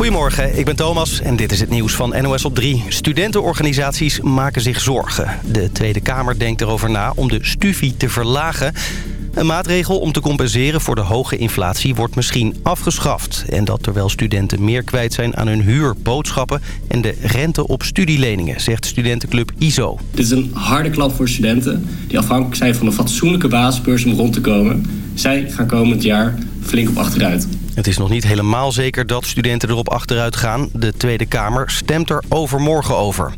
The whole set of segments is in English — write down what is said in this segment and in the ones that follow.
Goedemorgen, ik ben Thomas en dit is het nieuws van NOS op 3. Studentenorganisaties maken zich zorgen. De Tweede Kamer denkt erover na om de stufie te verlagen. Een maatregel om te compenseren voor de hoge inflatie wordt misschien afgeschaft. En dat terwijl studenten meer kwijt zijn aan hun huur, boodschappen... en de rente op studieleningen, zegt studentenclub ISO. Dit is een harde klap voor studenten die afhankelijk zijn van een fatsoenlijke basisbeurs om rond te komen. Zij gaan komend jaar flink op achteruit. Het is nog niet helemaal zeker dat studenten erop achteruit gaan. De Tweede Kamer stemt er overmorgen over.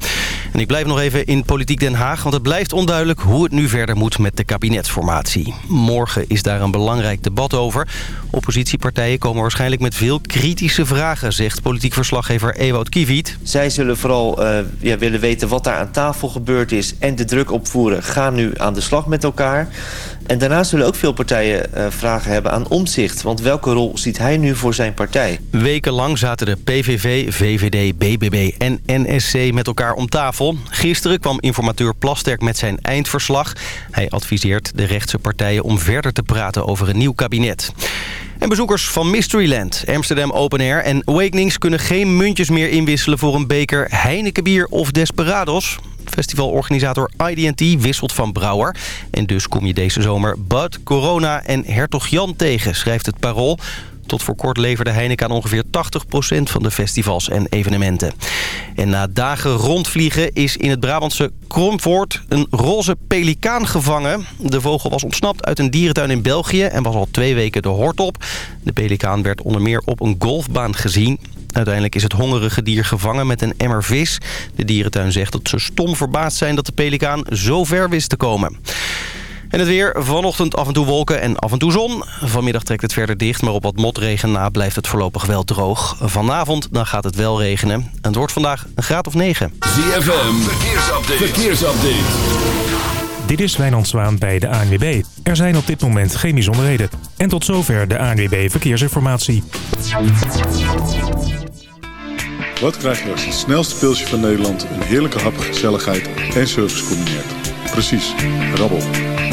En ik blijf nog even in Politiek Den Haag... want het blijft onduidelijk hoe het nu verder moet met de kabinetsformatie. Morgen is daar een belangrijk debat over. Oppositiepartijen komen waarschijnlijk met veel kritische vragen... zegt politiek verslaggever Ewout Kiviet. Zij zullen vooral ja, willen weten wat daar aan tafel gebeurd is... en de druk opvoeren. Ga nu aan de slag met elkaar. En daarna zullen ook veel partijen uh, vragen hebben aan omzicht. Want welke rol ziet hij nu voor zijn partij? Wekenlang zaten de PVV, VVD, BBB en NSC met elkaar om tafel. Gisteren kwam informateur Plasterk met zijn eindverslag. Hij adviseert de rechtse partijen om verder te praten over een nieuw kabinet. En bezoekers van Mysteryland, Amsterdam Open Air en Awakenings... kunnen geen muntjes meer inwisselen voor een beker Heineken bier of Desperados. Festivalorganisator IDT wisselt van brouwer. En dus kom je deze zomer Bud, Corona en Hertog Jan tegen, schrijft het Parool. Tot voor kort leverde Heineken aan ongeveer 80% van de festivals en evenementen. En na dagen rondvliegen is in het Brabantse Kromvoort een roze pelikaan gevangen. De vogel was ontsnapt uit een dierentuin in België en was al twee weken de hort op. De pelikaan werd onder meer op een golfbaan gezien. Uiteindelijk is het hongerige dier gevangen met een emmer vis. De dierentuin zegt dat ze stom verbaasd zijn dat de pelikaan zo ver wist te komen. En het weer, vanochtend af en toe wolken en af en toe zon. Vanmiddag trekt het verder dicht, maar op wat motregen na blijft het voorlopig wel droog. Vanavond dan gaat het wel regenen. En het wordt vandaag een graad of 9. ZFM, verkeersupdate. verkeersupdate. Dit is Wijnand Zwaan bij de ANWB. Er zijn op dit moment geen bijzonderheden. En tot zover de ANWB Verkeersinformatie. Wat krijg je als het snelste pilsje van Nederland... een heerlijke hap, gezelligheid en service combineert? Precies, rabbel.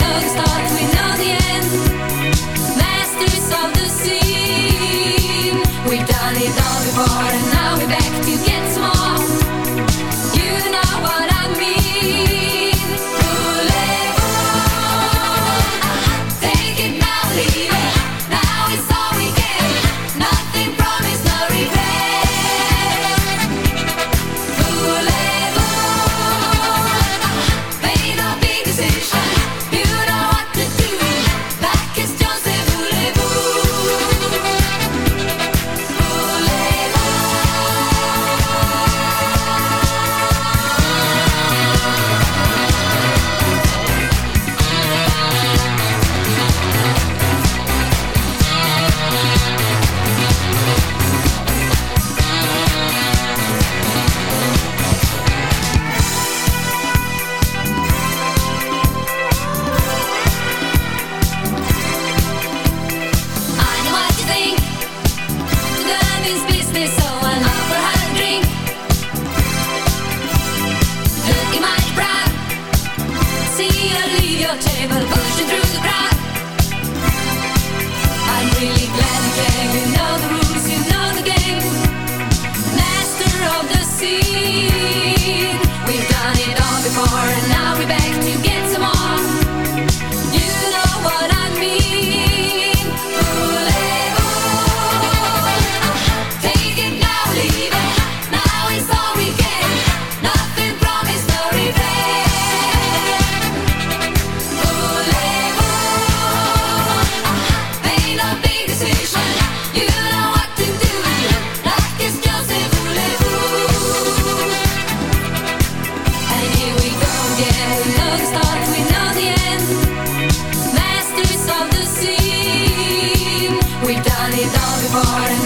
know the start, we know the end. apart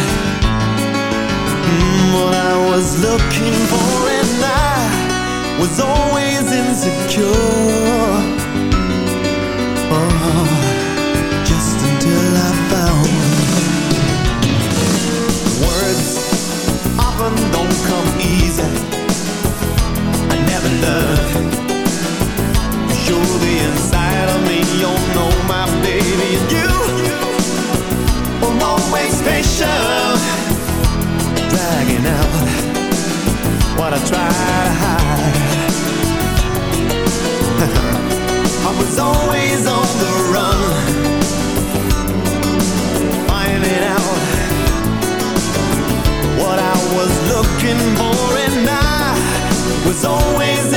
What I was looking for And I was always insecure. Oh, just until I found Words often don't come easy. I never learned. You're the inside of me, you know my baby. And you, always Dragging out. What I try to hide. I was always on the run. Finding out what I was looking for And I was always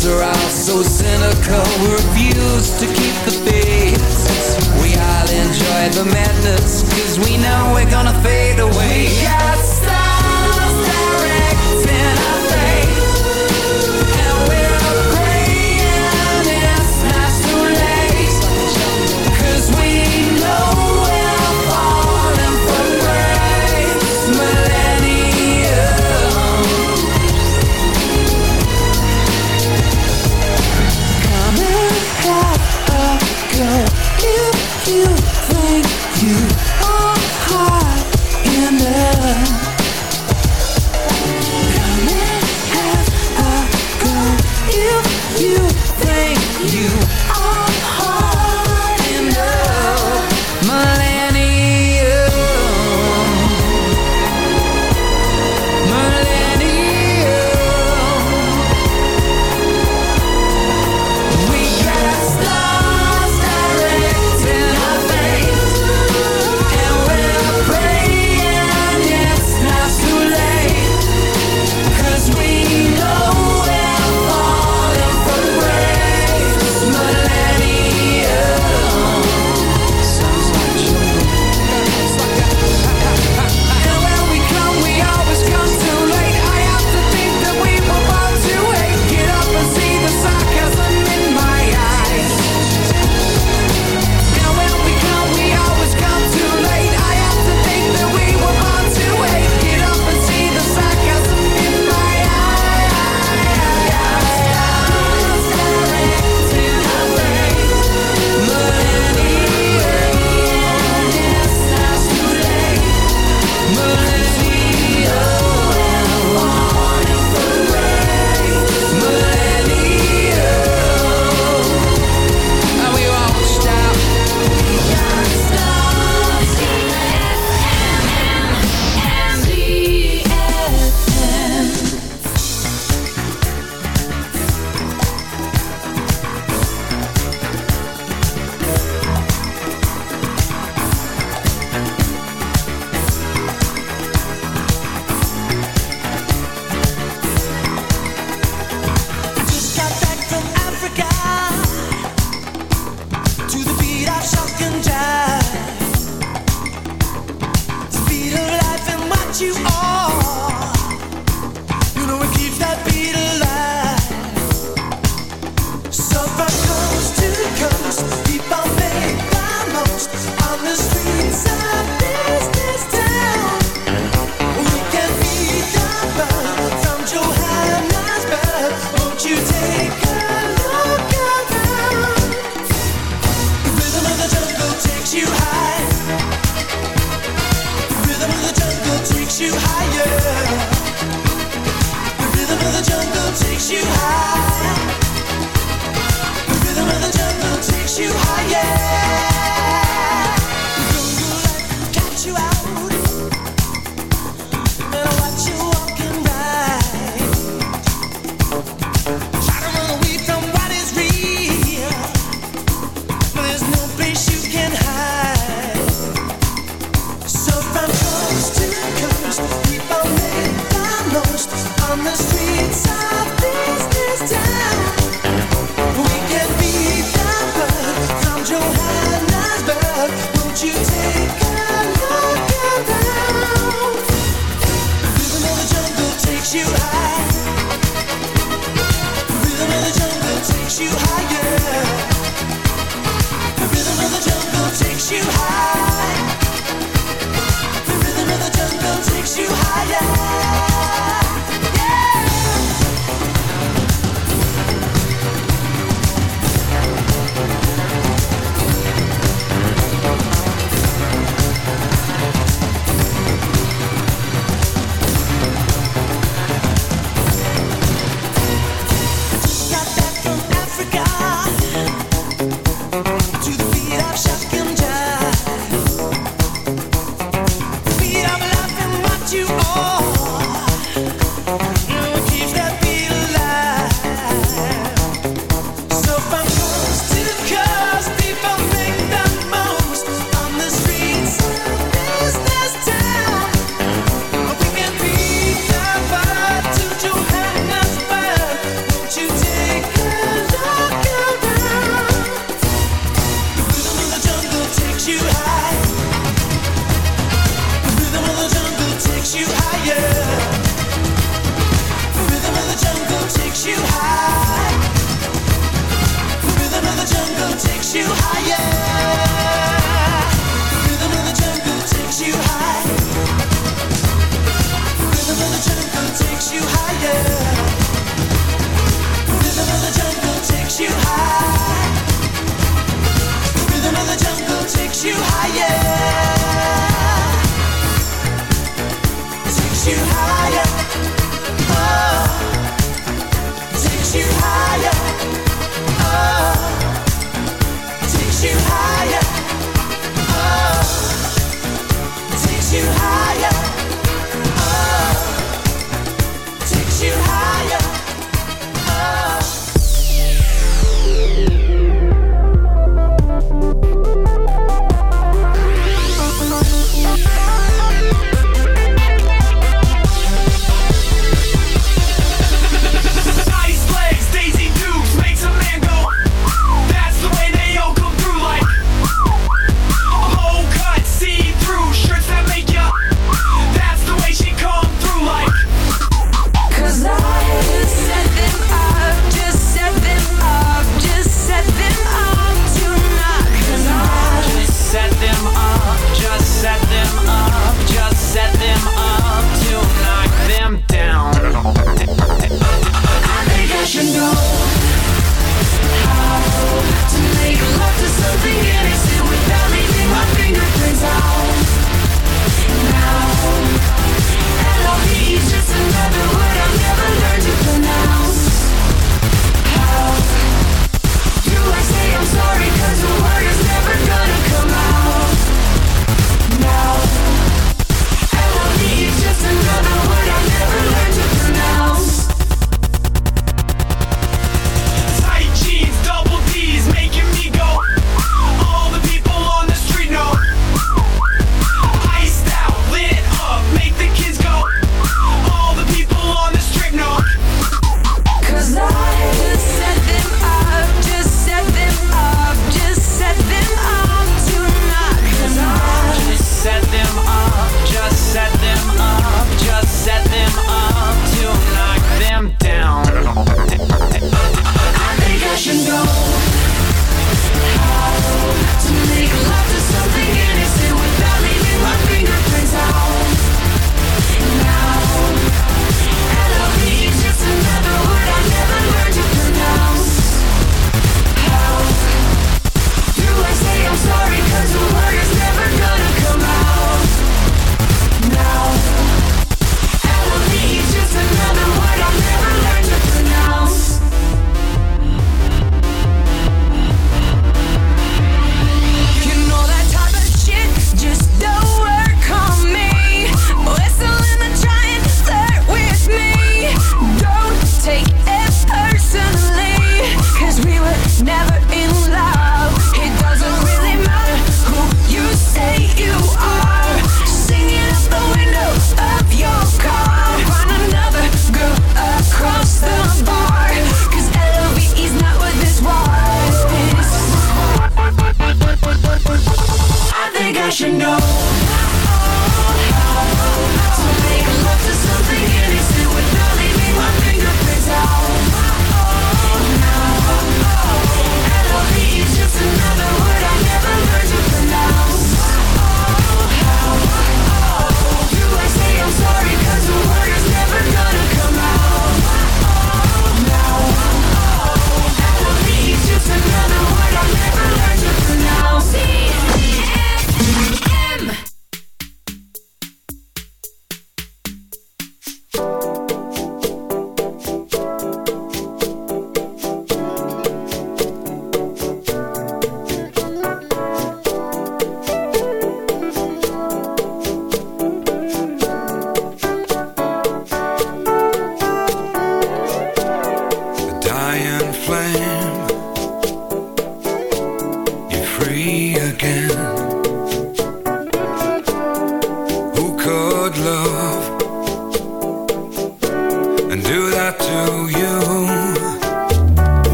times are all so cynical We refuse to keep the peace We all enjoy the madness Cause we know we're gonna fade away We got.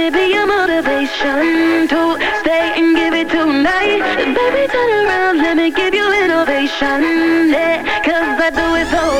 it be your motivation to stay and give it tonight? Baby, turn around, let me give you innovation. Yeah, cause I do it so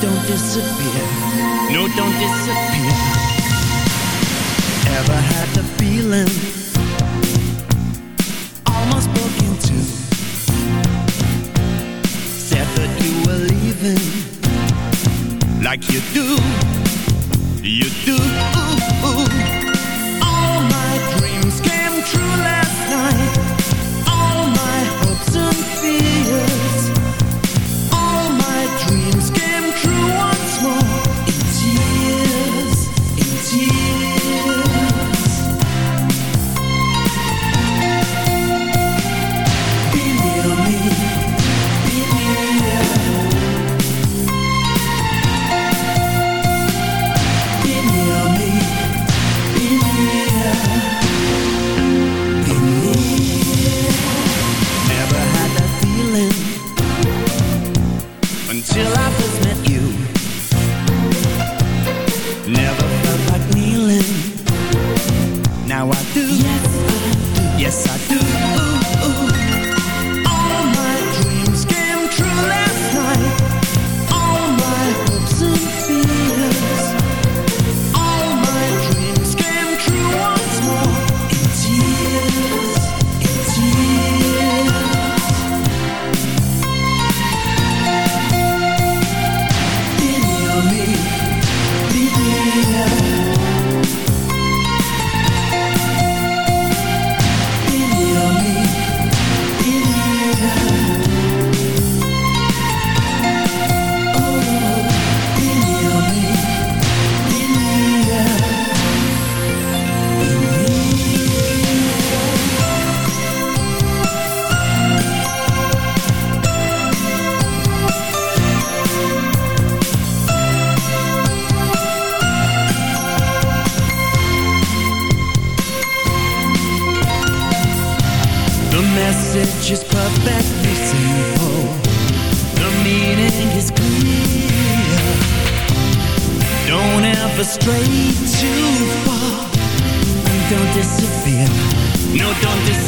disappear. No, don't disappear. Ever had the feeling almost broke in two? Said that you were leaving like you do. You do. Perfectly simple. The meaning is clear. Don't ever stray too far. And don't disappear. No, don't disappear.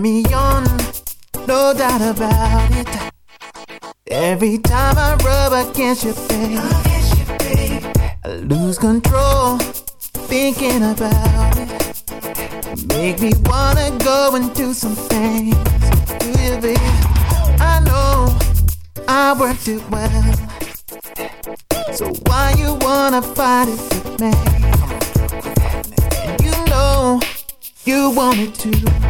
Me on, no doubt about it. Every time I rub against your face, I lose control, thinking about it. Make me wanna go and do some things. Do you? I know I worked it well. So why you wanna fight it with me? You know you wanted to.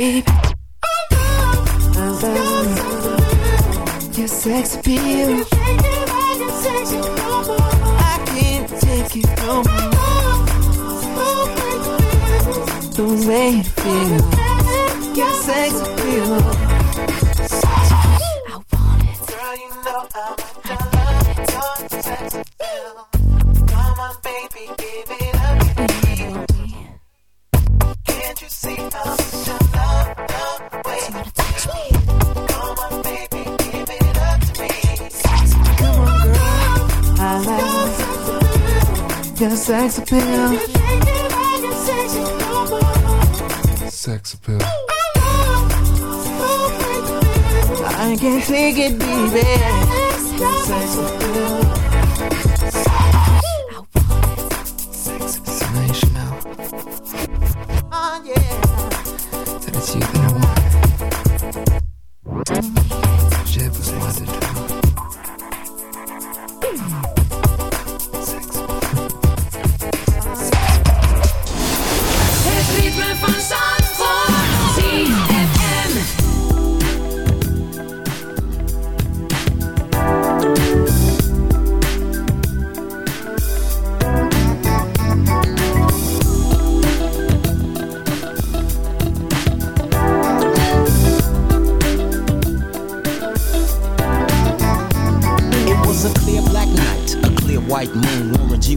Baby? I love your sex appeal. I can't take it,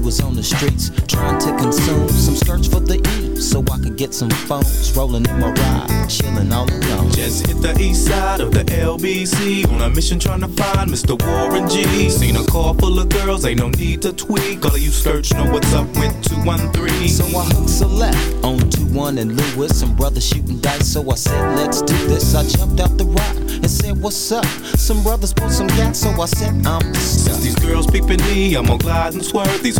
was on the streets trying to consume some skirts for the E, so I could get some phones. Rolling in my ride, chilling all alone. Just hit the east side of the LBC on a mission trying to find Mr. Warren G. Seen a car full of girls, ain't no need to tweak. All of you search know what's up with 213. So I hooked a left on 2-1 and Lewis. Some brothers shooting dice, so I said, let's do this. I jumped out the ride and said, what's up? Some brothers pulled some gas, so I said, I'm Since these girls peeping me, I'm gonna glide and swerve. These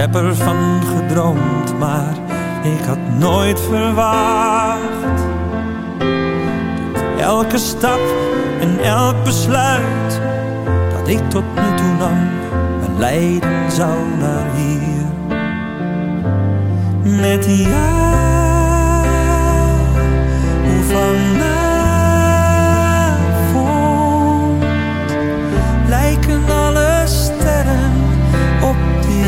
Heb ervan gedroomd, maar ik had nooit verwacht. Dat elke stap en elk besluit dat ik tot nu toe nam, me leiden zou naar hier. Met jou, hoe vanavond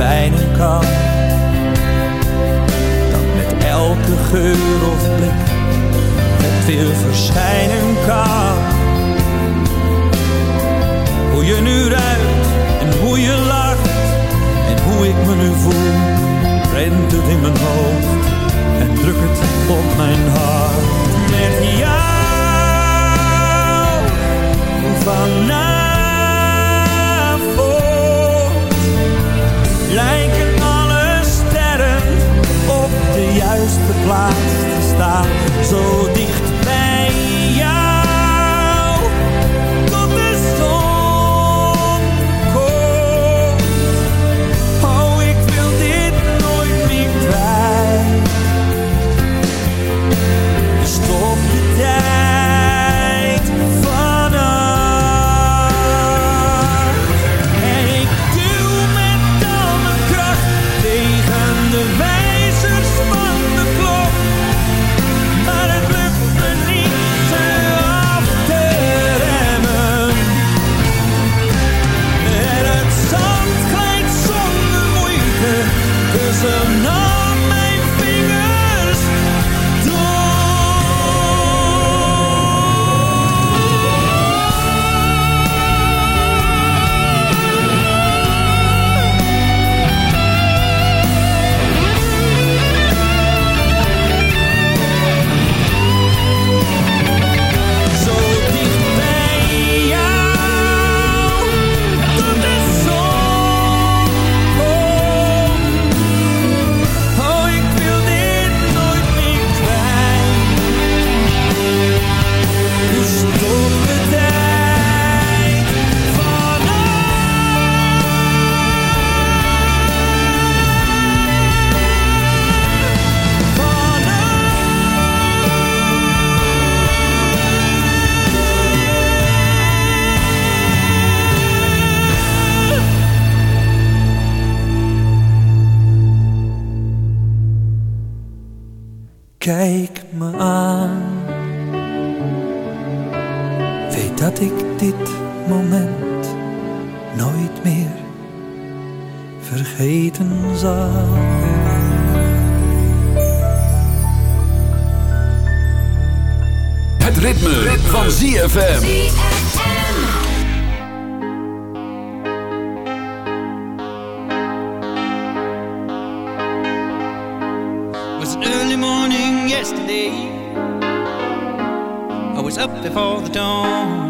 verdwijnen kan. Dat met elke geur of blik het weer verschijnen kan. Hoe je nu ruikt en hoe je lacht en hoe ik me nu voel, rent het in mijn hoofd en druk het op mijn hart. Met jou vanavond dat ik dit moment nooit meer vergeten zal. Het ritme, ritme. van ZFM. Was early morning yesterday I was up before the dawn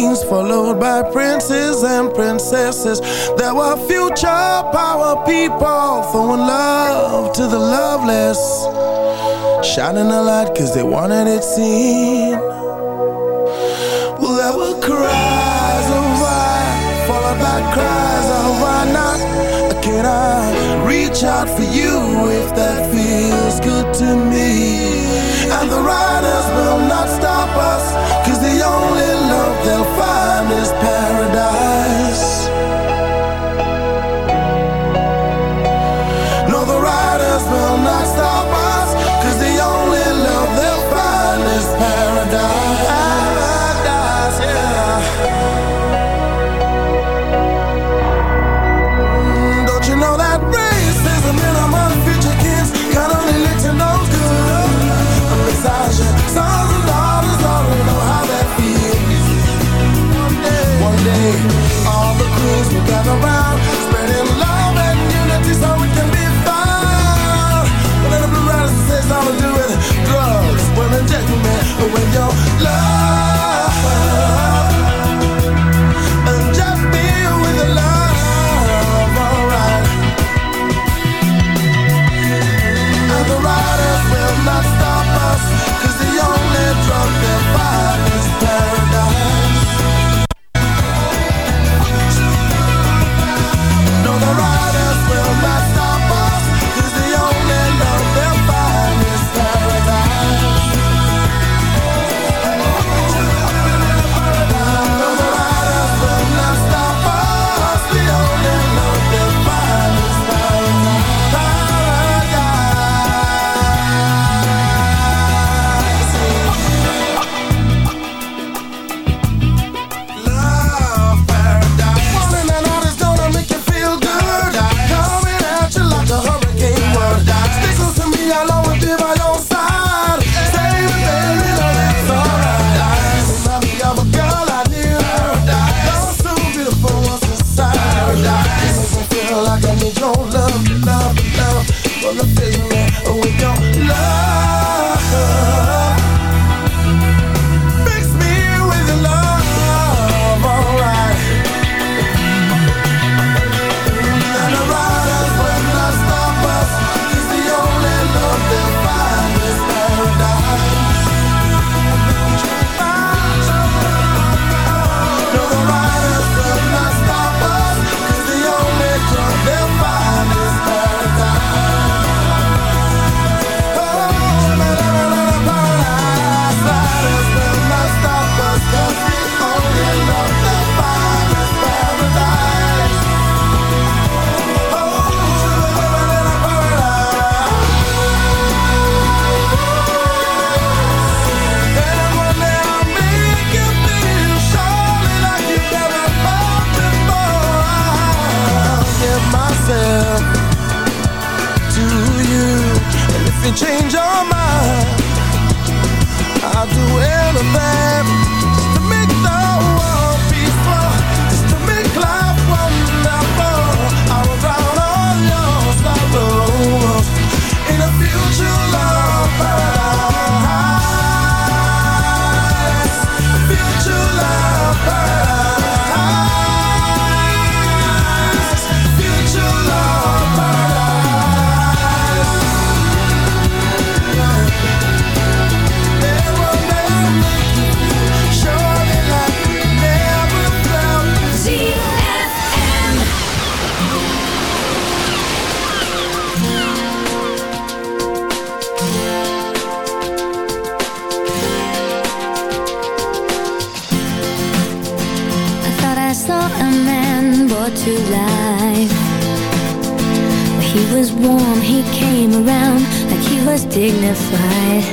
kings, followed by princes and princesses. There were future power people throwing love to the loveless, shining a light cause they wanted it seen. Well, there were cries of why, followed by cries of why not? Can I reach out for you if that feels good to me? And the riders will not stop us cause only love they'll find is paradise. change your mind. I'll do anything. was dignified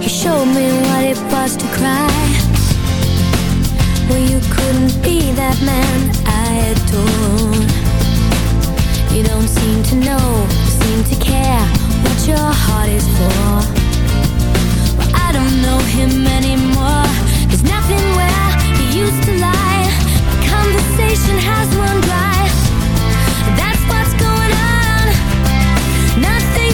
You showed me what it was to cry. Well, you couldn't be that man I adored You don't seem to know, seem to care What your heart is for. Well, I don't know him anymore. There's nothing where he used to lie. The conversation has run dry.